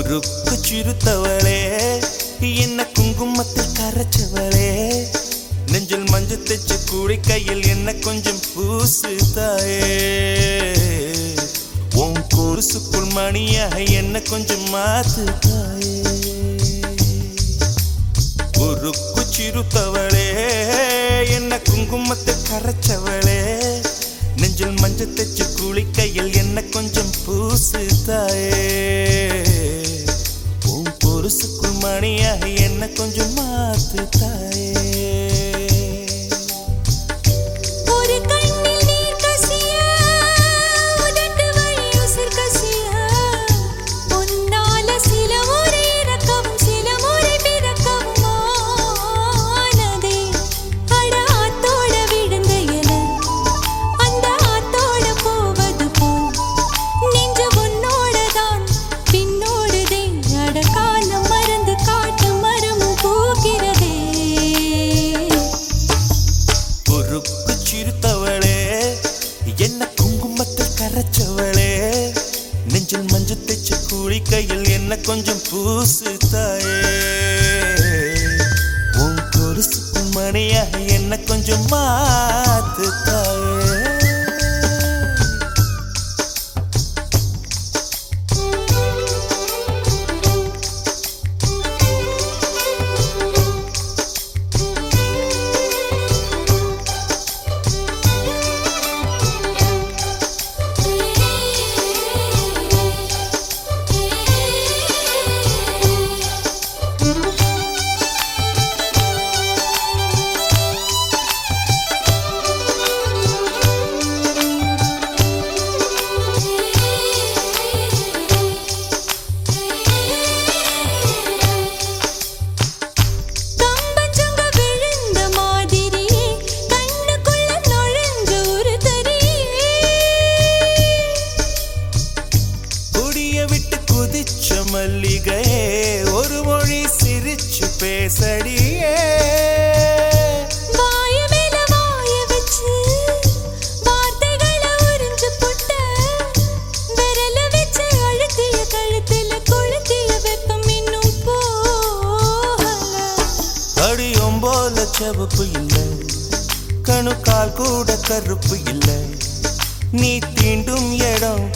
சிறுத்தவளே என்ன குங்குமத்தில் கரைச்சவளே. நெஞ்சில் மஞ்சு தைச்சு கூடி கையில் என்ன கொஞ்சம் பூசு தாயே உன் குருசுக்குள் மணியாக என்ன கொஞ்சம் மாத்து தாயே உருக்கு சிறுத்தவளே என்ன குங்குமத்தை கரைச்சவளே. நெஞ்சில் மஞ்சள் தைச்சு குளிக்கையில் என்ன கொஞ்சம் பூசு தாயே கொஞ்சம் மாத்து தாயே. குங்குமத்தில் நெஞ்சில் மஞ்சு தைச்ச தைச்சு கையில் என்ன கொஞ்சம் பூசு தாயே உன் கொலுசுக்கும் மணியாக என்ன கொஞ்சம் மா மல்லிகையே ஒரு மொழி சிரிச்சு பேசடியே செவப்பு இல்லை கணுக்கால் கூட கருப்பு இல்லை. நீ தீண்டும் இடம்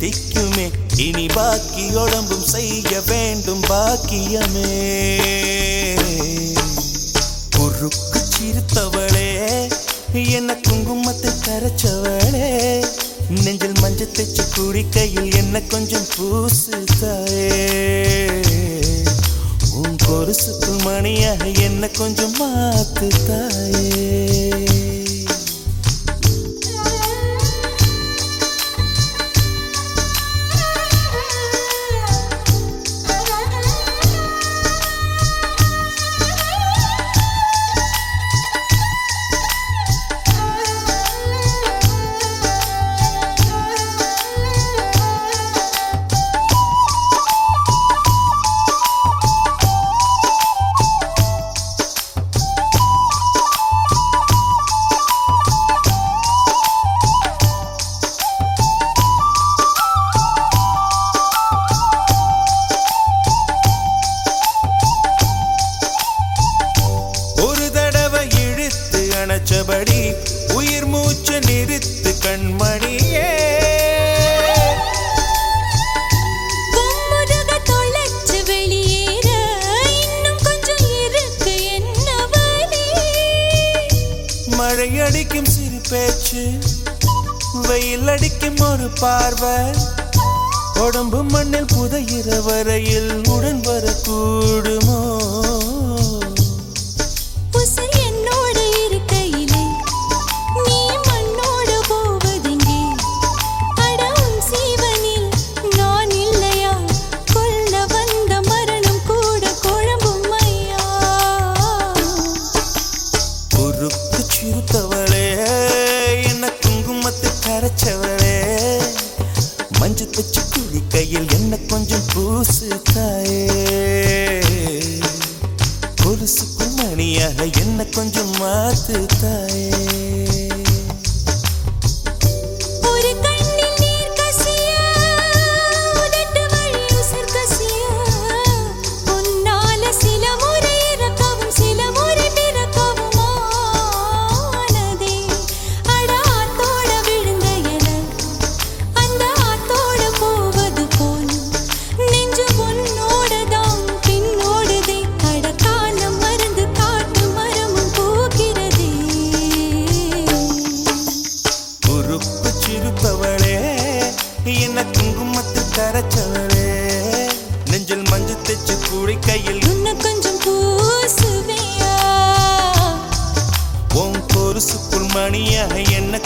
திக்குமே. இனி பாக்கி உடம்பும் செய்ய வேண்டும் பாக்கியமே. குறுக்கு சிரித்தவளே என்ன குங்குமத்தை கரைச்சவளே. நெஞ்சில் மஞ்சள் தைச்சு குடிக்கையில் என்ன கொஞ்சம் பூசுதாயே. உன் கொலுசுக்குள் மணியாக என்ன கொஞ்சம் மாத்து தாயே என்ன வழி? மழை அடிக்கும் சிறு பேச்சு வெயில் அடிக்கும் ஒரு பார்வை. உடம்பு மண்ணில் புதையிற வரையில் உடன் வரக்கூடுமோ? கையில் என்ன கொஞ்சம் பூசு தாயே கொலுசுக்குள் மணியாக என்ன கொஞ்சம் மாத்து தாயே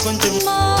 关灯吗？